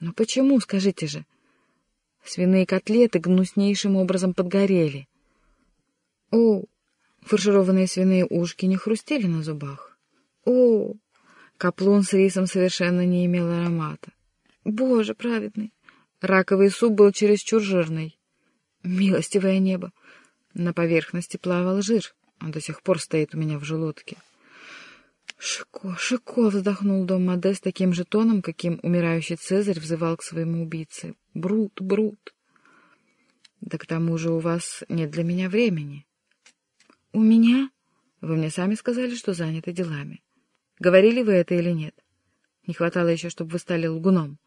Но почему, скажите же? Свиные котлеты гнуснейшим образом подгорели. О, фаршированные свиные ушки не хрустели на зубах. О, каплун с рисом совершенно не имел аромата. Боже праведный! Раковый суп был чересчур жирный. Милостивое небо! На поверхности плавал жир. Он до сих пор стоит у меня в желудке. «Шико, Шико!» — вздохнул дом Модест таким же тоном, каким умирающий Цезарь взывал к своему убийце. «Брут, Брут!» «Да к тому же у вас нет для меня времени». «У меня?» «Вы мне сами сказали, что заняты делами. Говорили вы это или нет? Не хватало еще, чтобы вы стали лгуном».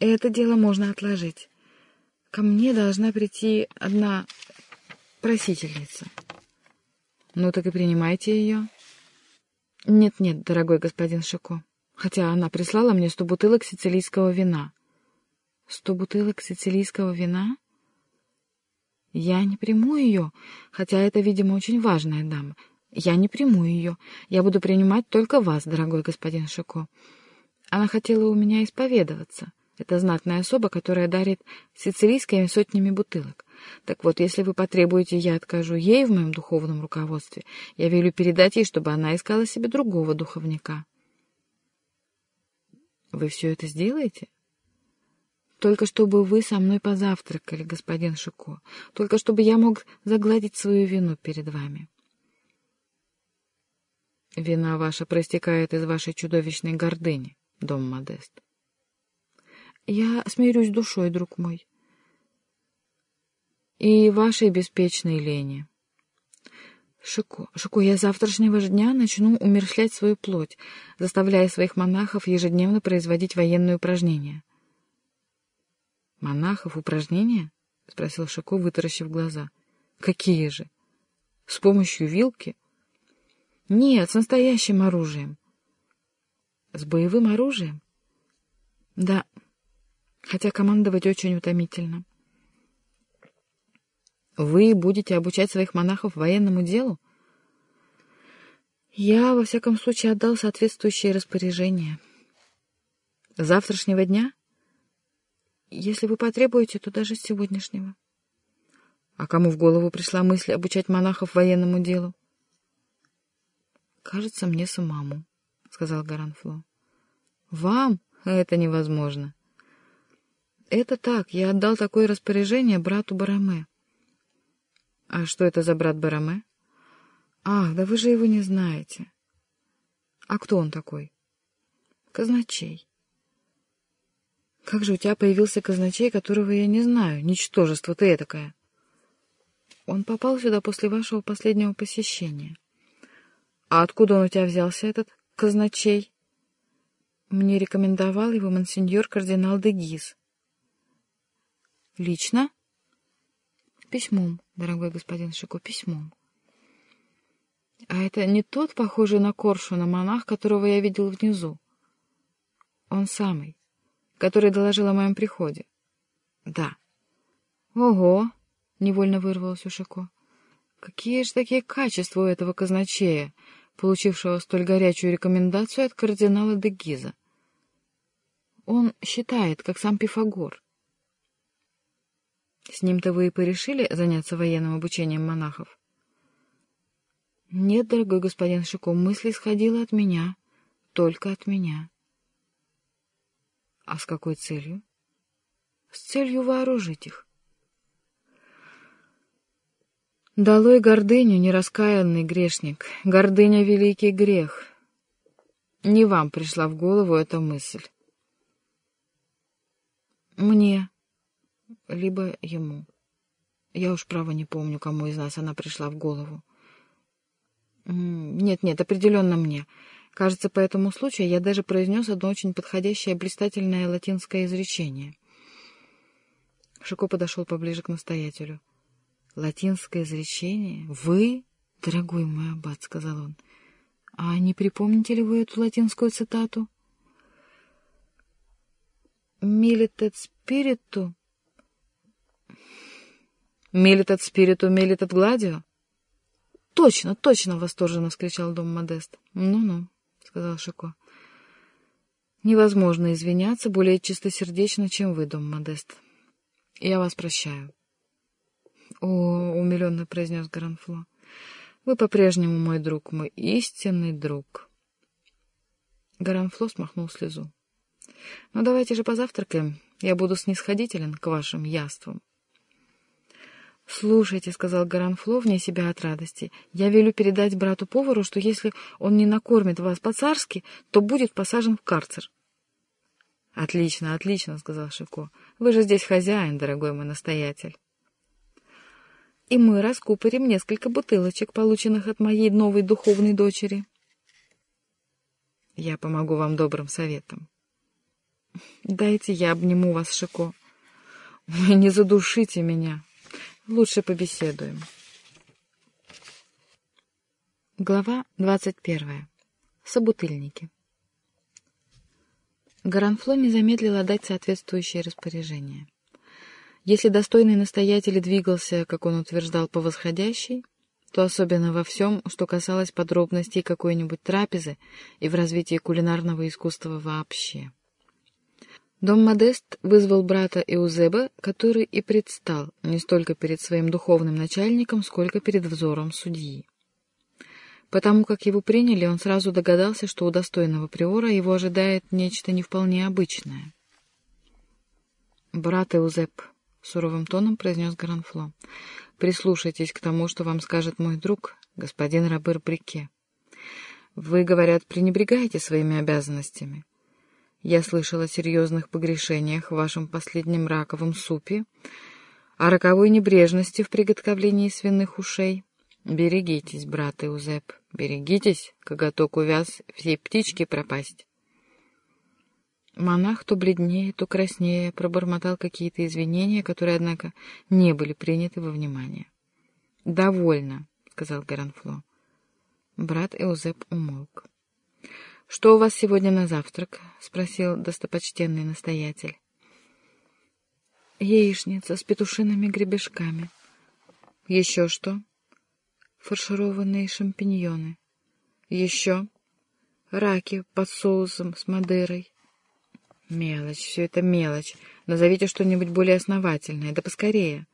«Это дело можно отложить. Ко мне должна прийти одна просительница». «Ну так и принимайте ее». «Нет-нет, дорогой господин Шико, хотя она прислала мне сто бутылок сицилийского вина». «Сто бутылок сицилийского вина?» «Я не приму ее, хотя это, видимо, очень важная дама. Я не приму ее. Я буду принимать только вас, дорогой господин Шико. Она хотела у меня исповедоваться. Это знатная особа, которая дарит сицилийскими сотнями бутылок. Так вот, если вы потребуете, я откажу ей в моем духовном руководстве. Я велю передать ей, чтобы она искала себе другого духовника. Вы все это сделаете? Только чтобы вы со мной позавтракали, господин Шико. Только чтобы я мог загладить свою вину перед вами. Вина ваша проистекает из вашей чудовищной гордыни, дом Модест. Я смирюсь душой, друг мой и вашей беспечной лени. Шико, Шико, я завтрашнего же дня начну умершлять свою плоть, заставляя своих монахов ежедневно производить военные упражнения. Монахов упражнения? — спросил Шико, вытаращив глаза. Какие же? С помощью вилки? Нет, с настоящим оружием. С боевым оружием? Да, хотя командовать очень утомительно. Вы будете обучать своих монахов военному делу? Я, во всяком случае, отдал соответствующие распоряжения. Завтрашнего дня? Если вы потребуете, то даже с сегодняшнего. А кому в голову пришла мысль обучать монахов военному делу? Кажется, мне самому, — сказал Гаранфло. Вам это невозможно. Это так, я отдал такое распоряжение брату Бараме. А что это за брат Бараме? Ах, да вы же его не знаете. А кто он такой? Казначей. Как же у тебя появился казначей, которого я не знаю? Ничтожество ты этакое. Он попал сюда после вашего последнего посещения. А откуда он у тебя взялся, этот казначей? Мне рекомендовал его монсеньор кардинал де Гиз. Лично? Письмом, дорогой господин Шико, письмом. А это не тот, похожий на Коршуна, монах, которого я видел внизу. Он самый, который доложил о моем приходе. Да. Ого! — невольно вырвалось у Шико. Какие же такие качества у этого казначея, получившего столь горячую рекомендацию от кардинала де Гиза? Он считает, как сам Пифагор. С ним-то вы и порешили заняться военным обучением монахов? Нет, дорогой господин Шико, мысль исходила от меня, только от меня. А с какой целью? С целью вооружить их. Долой гордыню, нераскаянный грешник. Гордыня — великий грех. Не вам пришла в голову эта мысль. Мне либо ему. Я уж, право, не помню, кому из нас она пришла в голову. Нет-нет, определенно мне. Кажется, по этому случаю я даже произнес одно очень подходящее блистательное латинское изречение. Шико подошел поближе к настоятелю. «Латинское изречение? Вы, дорогой мой аббат?» — сказал он. «А не припомните ли вы эту латинскую цитату?» «Милитет спириту «Мелит спириту, мелит гладио?» «Точно, точно!» — восторженно вскричал дом Модест. «Ну-ну», — сказал Шико. Невозможно извиняться более чистосердечно, чем вы, дом Модест. Я вас прощаю. — О, — умиленно произнес Гранфло, — вы по-прежнему мой друг, мой истинный друг. Гранфло смахнул слезу. — Ну, давайте же позавтракаем. Я буду снисходителен к вашим яствам. — Слушайте, — сказал Гаранфло вне себя от радости, — я велю передать брату-повару, что если он не накормит вас по-царски, то будет посажен в карцер. — Отлично, отлично, — сказал Шико. — Вы же здесь хозяин, дорогой мой настоятель. И мы раскупорим несколько бутылочек, полученных от моей новой духовной дочери. Я помогу вам добрым советом. Дайте я обниму вас, Шико. Вы не задушите меня. Лучше побеседуем. Глава двадцать первая. Собутыльники. Гаранфло не замедлил отдать соответствующее распоряжение. Если достойный настоятель двигался, как он утверждал, по восходящей, то особенно во всем, что касалось подробностей какой-нибудь трапезы и в развитии кулинарного искусства вообще. Дом Модест вызвал брата Эузеба, который и предстал не столько перед своим духовным начальником, сколько перед взором судьи. Потому как его приняли, он сразу догадался, что у достойного приора его ожидает нечто не вполне обычное. «Брат Эузеб», — суровым тоном произнес Гранфло, — «прислушайтесь к тому, что вам скажет мой друг, господин Робер Брике. Вы, говорят, пренебрегаете своими обязанностями. Я слышал о серьезных погрешениях в вашем последнем раковом супе, о роковой небрежности в приготовлении свиных ушей». Берегитесь, брат Иузеп, берегитесь, коготок увяз, всей птички пропасть. Монах то бледнее, то краснее пробормотал какие-то извинения, которые, однако, не были приняты во внимание. — Довольно, — сказал Гаранфло. Брат Эузеп умолк. — Что у вас сегодня на завтрак? — спросил достопочтенный настоятель. — Яичница с петушиными гребешками. — Еще что? — фаршированные шампиньоны. Еще раки под соусом с Мадерой. Мелочь, все это мелочь. Назовите что-нибудь более основательное, да поскорее.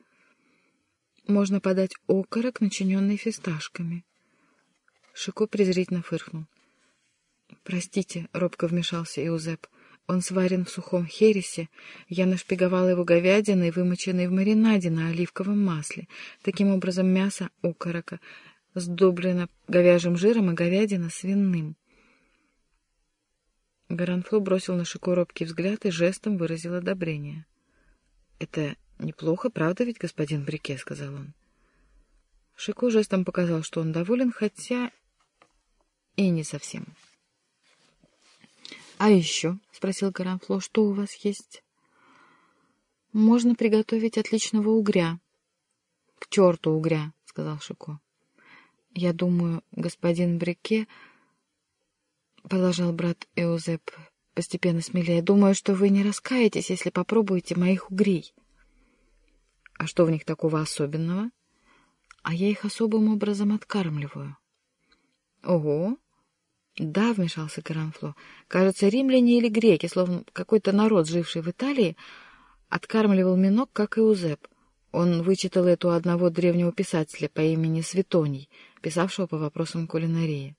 Можно подать окорок, начиненный фисташками. Шико презрительно фыркнул. «Простите», — робко вмешался Иузеп, — «он сварен в сухом хересе. Я нашпиговала его говядиной, вымоченной в маринаде на оливковом масле. Таким образом, мясо окорока сдоблено говяжьим жиром, и говядина свиным». Гаранфло бросил на Шико робкий взгляд и жестом выразил одобрение. «Это неплохо, правда ведь, господин Брике?» — сказал он. Шико жестом показал, что он доволен, хотя и не совсем. — А еще, — спросил Гаранфло, — что у вас есть? — Можно приготовить отличного угря. — К черту угря, — сказал Шико. — Я думаю, господин Брике, — продолжал брат Эузеп, постепенно смелее, — думаю, что вы не раскаетесь, если попробуете моих угрей. — А что в них такого особенного? — А я их особым образом откармливаю. — Ого! Да, вмешался Каранфло. Кажется, римляне или греки, словно какой-то народ, живший в Италии, откармливал минок, как и Узеп. Он вычитал это у одного древнего писателя по имени Светоний, писавшего по вопросам кулинарии.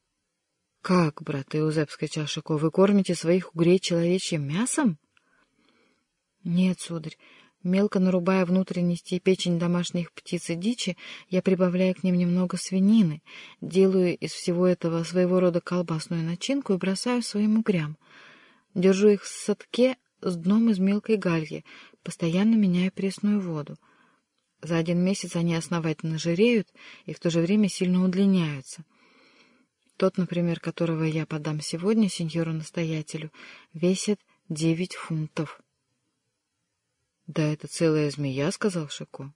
— Как, брат Иузеп, — скричал Шико, — вы кормите своих угрей человечьим мясом? — Нет, сударь, Мелко нарубая внутренности и печень домашних птиц и дичи, я прибавляю к ним немного свинины, делаю из всего этого своего рода колбасную начинку и бросаю своим угрям. Держу их в садке с дном из мелкой гальи, постоянно меняя пресную воду. За один месяц они основательно жиреют и в то же время сильно удлиняются. Тот, например, которого я подам сегодня сеньору-настоятелю, весит девять фунтов. «Да это целая змея», — сказал Шико.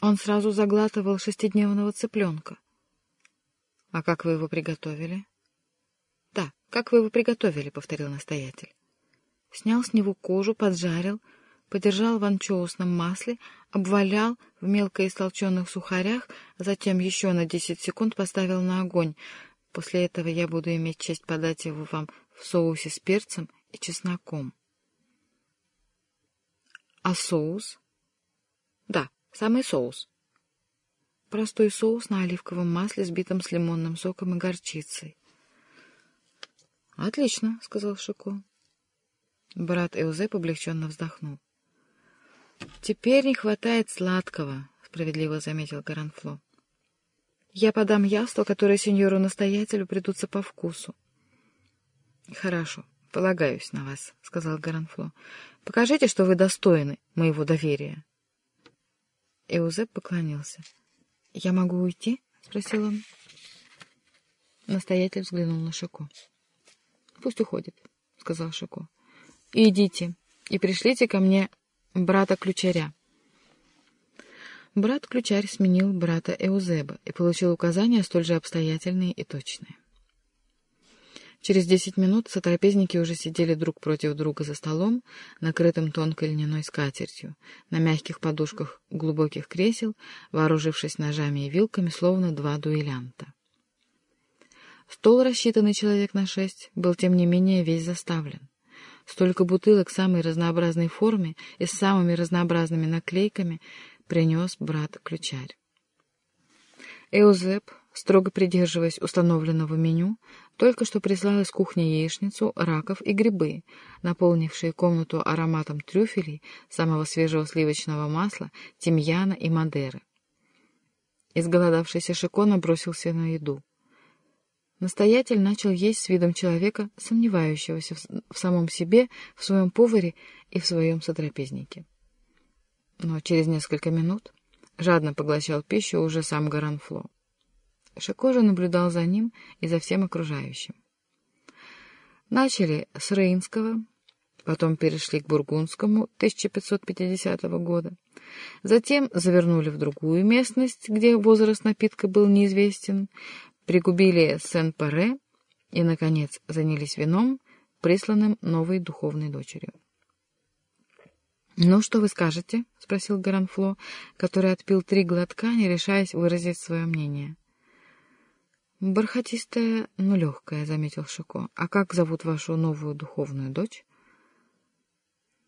Он сразу заглатывал шестидневного цыпленка. «А как вы его приготовили?» «Да, как вы его приготовили», — повторил настоятель. Снял с него кожу, поджарил, подержал в анчоусном масле, обвалял в мелко истолченных сухарях, затем еще на десять секунд поставил на огонь. После этого я буду иметь честь подать его вам в соусе с перцем и чесноком. А соус? Да, самый соус. Простой соус на оливковом масле, сбитом с лимонным соком и горчицей. «Отлично», — сказал Шико. Брат Эузеп облегченно вздохнул. «Теперь не хватает сладкого», — справедливо заметил Гаранфло. «Я подам яство, которое сеньору-настоятелю придутся по вкусу». «Хорошо, полагаюсь на вас», — сказал Гаранфло. «Покажите, что вы достойны моего доверия». Эузеп поклонился. «Я могу уйти?» — спросил он. Настоятель взглянул на Шико. «Пусть уходит», — сказал Шико. «Идите и пришлите ко мне брата-ключаря». Брат-ключарь сменил брата Эузеба и получил указания столь же обстоятельные и точные. Через десять минут сотрапезники уже сидели друг против друга за столом, накрытым тонкой льняной скатертью, на мягких подушках глубоких кресел, вооружившись ножами и вилками, словно два дуэлянта. Стол, рассчитанный человек на шесть, был, тем не менее, весь заставлен. Столько бутылок самой разнообразной форме и с самыми разнообразными наклейками принес брат-ключарь. Эузеп, строго придерживаясь установленного меню, только что прислал из кухни яичницу, раков и грибы, наполнившие комнату ароматом трюфелей, самого свежего сливочного масла, тимьяна и мадеры. Изголодавшийся Шикона бросился на еду. Настоятель начал есть с видом человека, сомневающегося в самом себе, в своем поваре и в своем сотрапезнике. Но через несколько минут жадно поглощал пищу уже сам Гаранфло. Шикожа наблюдал за ним и за всем окружающим. Начали с Рейнского, потом перешли к Бургундскому 1550 года, затем завернули в другую местность, где возраст напитка был неизвестен, пригубили Сен-Паре и, наконец, занялись вином, присланным новой духовной дочерью. «Ну, что вы скажете?» — спросил Гаранфло, который отпил три глотка, не решаясь выразить свое мнение. «Бархатистая, но легкая», — заметил Шико. «А как зовут вашу новую духовную дочь?»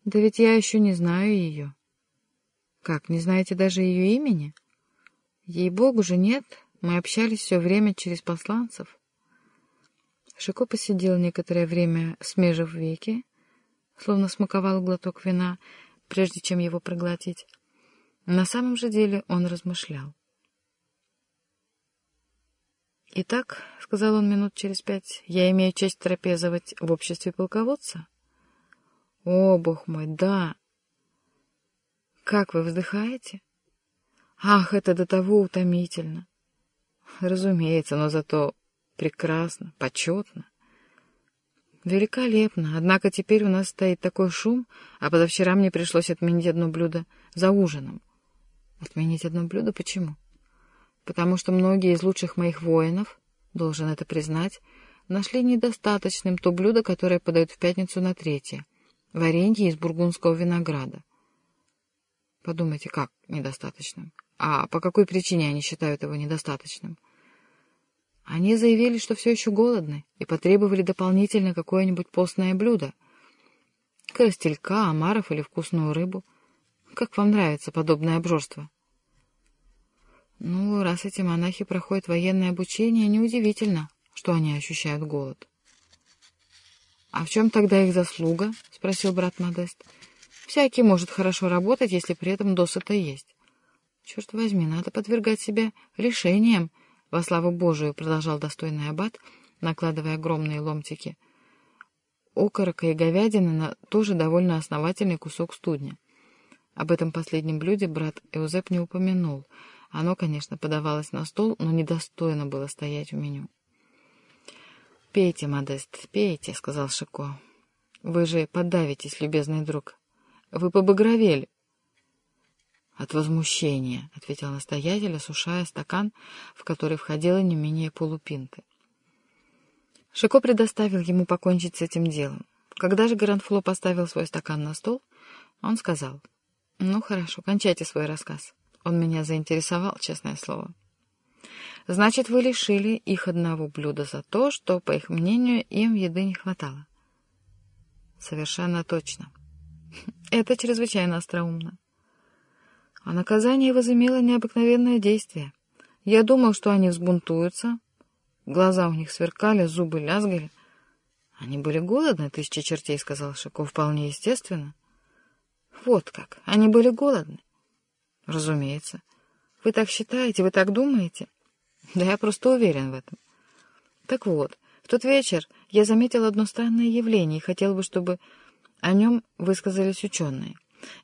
«Да ведь я еще не знаю ее». «Как, не знаете даже ее имени?» «Ей-богу же нет, мы общались все время через посланцев. Шико посидел некоторое время, смежив веки, словно смаковал глоток вина, прежде чем его проглотить. На самом же деле он размышлял. «Итак», — сказал он минут через пять, — «я имею честь трапезовать в обществе полководца?» «О, бог мой, да!» «Как вы вздыхаете?» «Ах, это до того утомительно!» Разумеется, но зато прекрасно, почетно. Великолепно. Однако теперь у нас стоит такой шум, а позавчера мне пришлось отменить одно блюдо за ужином. Отменить одно блюдо? Почему? Потому что многие из лучших моих воинов, должен это признать, нашли недостаточным то блюдо, которое подают в пятницу на третье — варенье из бургундского винограда. Подумайте, как недостаточным? А по какой причине они считают его недостаточным? Они заявили, что все еще голодны, и потребовали дополнительно какое-нибудь постное блюдо. Коростелька, омаров или вкусную рыбу. Как вам нравится подобное обжорство? Ну, раз эти монахи проходят военное обучение, неудивительно, что они ощущают голод. — А в чем тогда их заслуга? — спросил брат Модест. — Всякий может хорошо работать, если при этом досыта есть. Черт возьми, надо подвергать себя лишениям, — во славу Божию, — продолжал достойный аббат, накладывая огромные ломтики. Окорока и говядины на тоже довольно основательный кусок студня. Об этом последнем блюде брат Эузеп не упомянул. Оно, конечно, подавалось на стол, но недостойно было стоять в меню. «Пейте, Модест, пейте», — сказал Шико. «Вы же подавитесь, любезный друг. Вы побагровели. «От возмущения», — ответил настоятель, осушая стакан, в который входило не менее полупинты. Шико предоставил ему покончить с этим делом. Когда же Грандфло поставил свой стакан на стол, он сказал, «Ну, хорошо, кончайте свой рассказ. Он меня заинтересовал, честное слово». Значит, вы лишили их одного блюда за то, что, по их мнению, им еды не хватало. Совершенно точно. Это чрезвычайно остроумно. А наказание возымело необыкновенное действие. Я думал, что они взбунтуются. Глаза у них сверкали, зубы лязгали. Они были голодны, тысяча чертей, — сказал Шиков, — вполне естественно. Вот как, они были голодны. Разумеется. Вы так считаете, вы так думаете? Да я просто уверен в этом. Так вот, в тот вечер я заметил одно странное явление и хотел бы, чтобы о нем высказались ученые.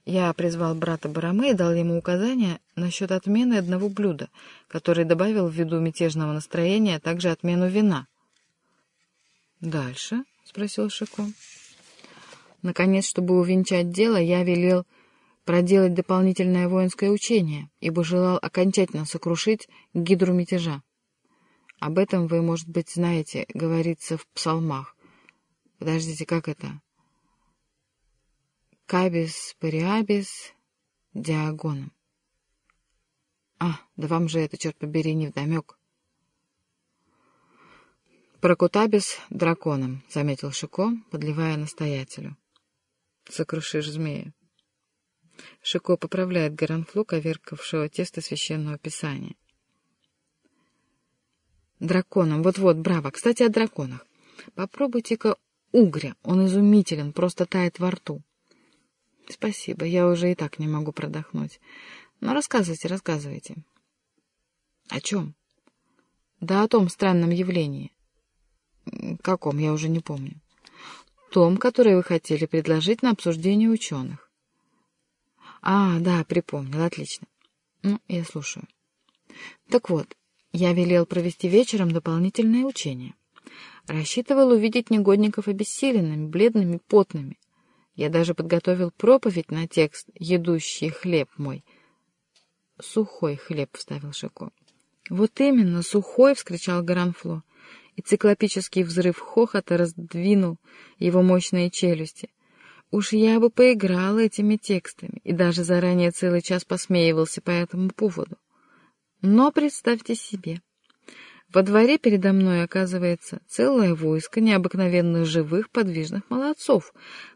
Я призвал брата Бараме и дал ему указания насчет отмены одного блюда, который добавил ввиду мятежного настроения а также отмену вина. «Дальше?» — спросил Шико. Наконец, чтобы увенчать дело, я велел проделать дополнительное воинское учение, ибо желал окончательно сокрушить гидру мятежа. Об этом вы, может быть, знаете, говорится в псалмах. Подождите, как это? Кабис париабис диагоном. А, да вам же это, черт побери, не вдомек. Прокутабис драконом, — заметил Шико, подливая настоятелю. Сокрушишь змея. Шико поправляет Гаранфлу, коверкавшего тесто священного писания. Драконом, вот-вот, браво. Кстати, о драконах. Попробуйте-ка угря, он изумителен, просто тает во рту. Спасибо, я уже и так не могу продохнуть. Но рассказывайте, рассказывайте. О чем? Да о том странном явлении. Каком, я уже не помню. Том, который вы хотели предложить на обсуждение ученых. А, да, припомнил, отлично. Ну, я слушаю. Так вот, я велел провести вечером дополнительное учение. Рассчитывал увидеть негодников обессиленными, бледными, потными. Я даже подготовил проповедь на текст «Едущий хлеб мой». «Сухой хлеб», — вставил Шико. «Вот именно, сухой!» — вскричал Гаранфло. И циклопический взрыв хохота раздвинул его мощные челюсти. Уж я бы поиграл этими текстами и даже заранее целый час посмеивался по этому поводу. Но представьте себе, во дворе передо мной оказывается целое войско необыкновенных живых подвижных молодцов,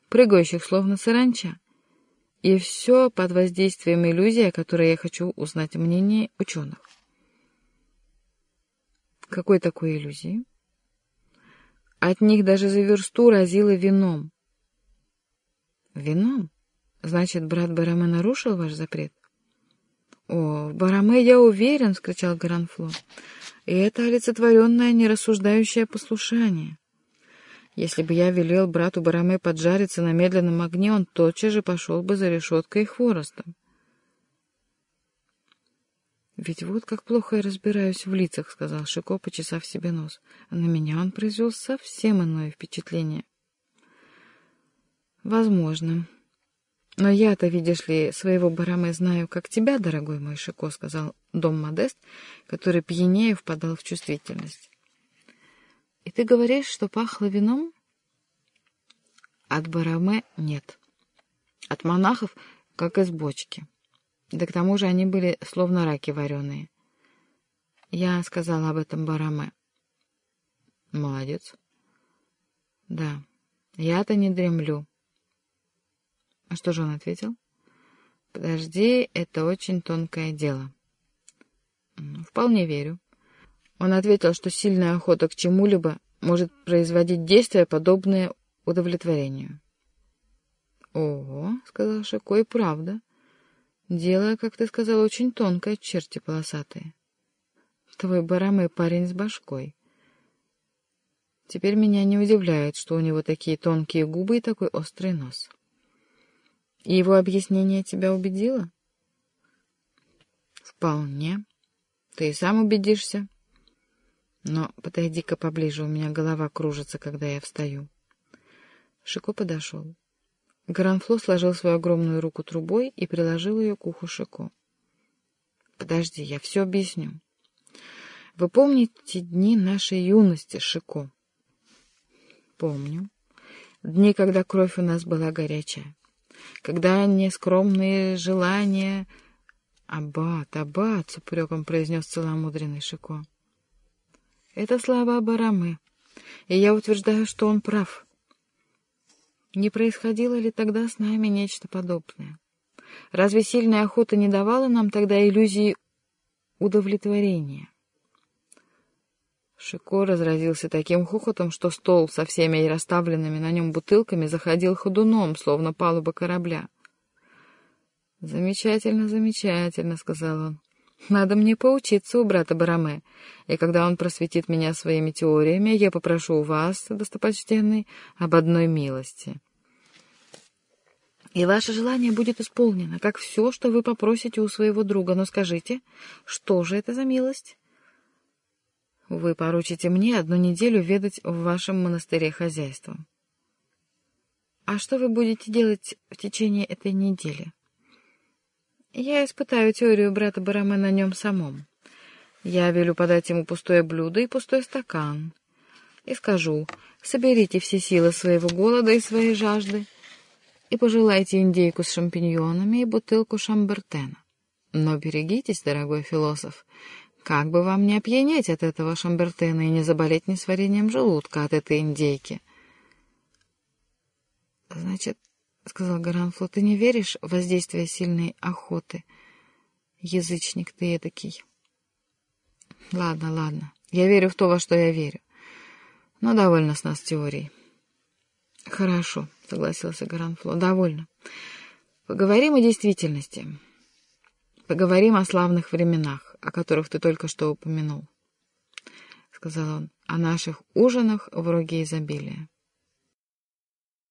прыгающих словно саранча. И все под воздействием иллюзии, о которой я хочу узнать мнение ученых. Какой такой иллюзии? От них даже за версту разило вином. Вином? Значит, брат Бараме нарушил ваш запрет? «О, Бараме я уверен!» — вскричал Гранфло. «И это олицетворенное нерассуждающее послушание. Если бы я велел брату Бараме поджариться на медленном огне, он тотчас же пошел бы за решеткой и хворостом. «Ведь вот как плохо я разбираюсь в лицах», — сказал Шико, почесав себе нос. На меня он произвел совсем иное впечатление. «Возможно. Но я-то, видишь ли, своего Бараме знаю, как тебя, дорогой мой Шико», — сказал Дом Модест, который пьянее впадал в чувствительность. И ты говоришь, что пахло вином? От бараме нет. От монахов, как из бочки. Да к тому же они были словно раки вареные. Я сказала об этом бараме. Молодец. Да, я-то не дремлю. А что же он ответил? Подожди, это очень тонкое дело. Вполне верю. Он ответил, что сильная охота к чему-либо может производить действия, подобные удовлетворению. — Ого, — сказал Шико, — и правда. Дело, как ты сказал, очень тонкое, черти полосатые. Твой барамый парень с башкой. Теперь меня не удивляет, что у него такие тонкие губы и такой острый нос. И его объяснение тебя убедило? — Вполне. Ты и сам убедишься. Но подойди-ка поближе, у меня голова кружится, когда я встаю. Шико подошел. Гранфло сложил свою огромную руку трубой и приложил ее к уху Шико. «Подожди, я все объясню. Вы помните дни нашей юности, Шико?» «Помню. Дни, когда кровь у нас была горячая, когда нескромные желания «Аббат, аббат!» — с упреком произнес целомудренный Шико. «Это слова Барамы, и я утверждаю, что он прав. Не происходило ли тогда с нами нечто подобное? Разве сильная охота не давала нам тогда иллюзии удовлетворения?» Шико разразился таким хохотом, что стол со всеми расставленными на нем бутылками заходил ходуном, словно палуба корабля. «Замечательно, замечательно», — сказал он. «Надо мне поучиться у брата Бараме, и когда он просветит меня своими теориями, я попрошу у вас, достопочтенный, об одной милости. И ваше желание будет исполнено, как все, что вы попросите у своего друга. Но скажите, что же это за милость?» Вы поручите мне одну неделю ведать в вашем монастыре хозяйством. А что вы будете делать в течение этой недели? Я испытаю теорию брата Бараме на нем самом. Я велю подать ему пустое блюдо и пустой стакан. И скажу, соберите все силы своего голода и своей жажды и пожелайте индейку с шампиньонами и бутылку шамбертена. Но берегитесь, дорогой философ, как бы вам не опьянеть от этого шамбертена и не заболеть несварением желудка от этой индейки? — Значит, — сказал Гаранфло, — ты не веришь в воздействие сильной охоты? Язычник ты эдакий. — Ладно, ладно, я верю в то, во что я верю. Но довольно с нас теорий. — Хорошо, — согласился Гаранфло, — довольно. Поговорим о действительности. Поговорим о славных временах о которых ты только что упомянул, — сказал он, — о наших ужинах в роге изобилия.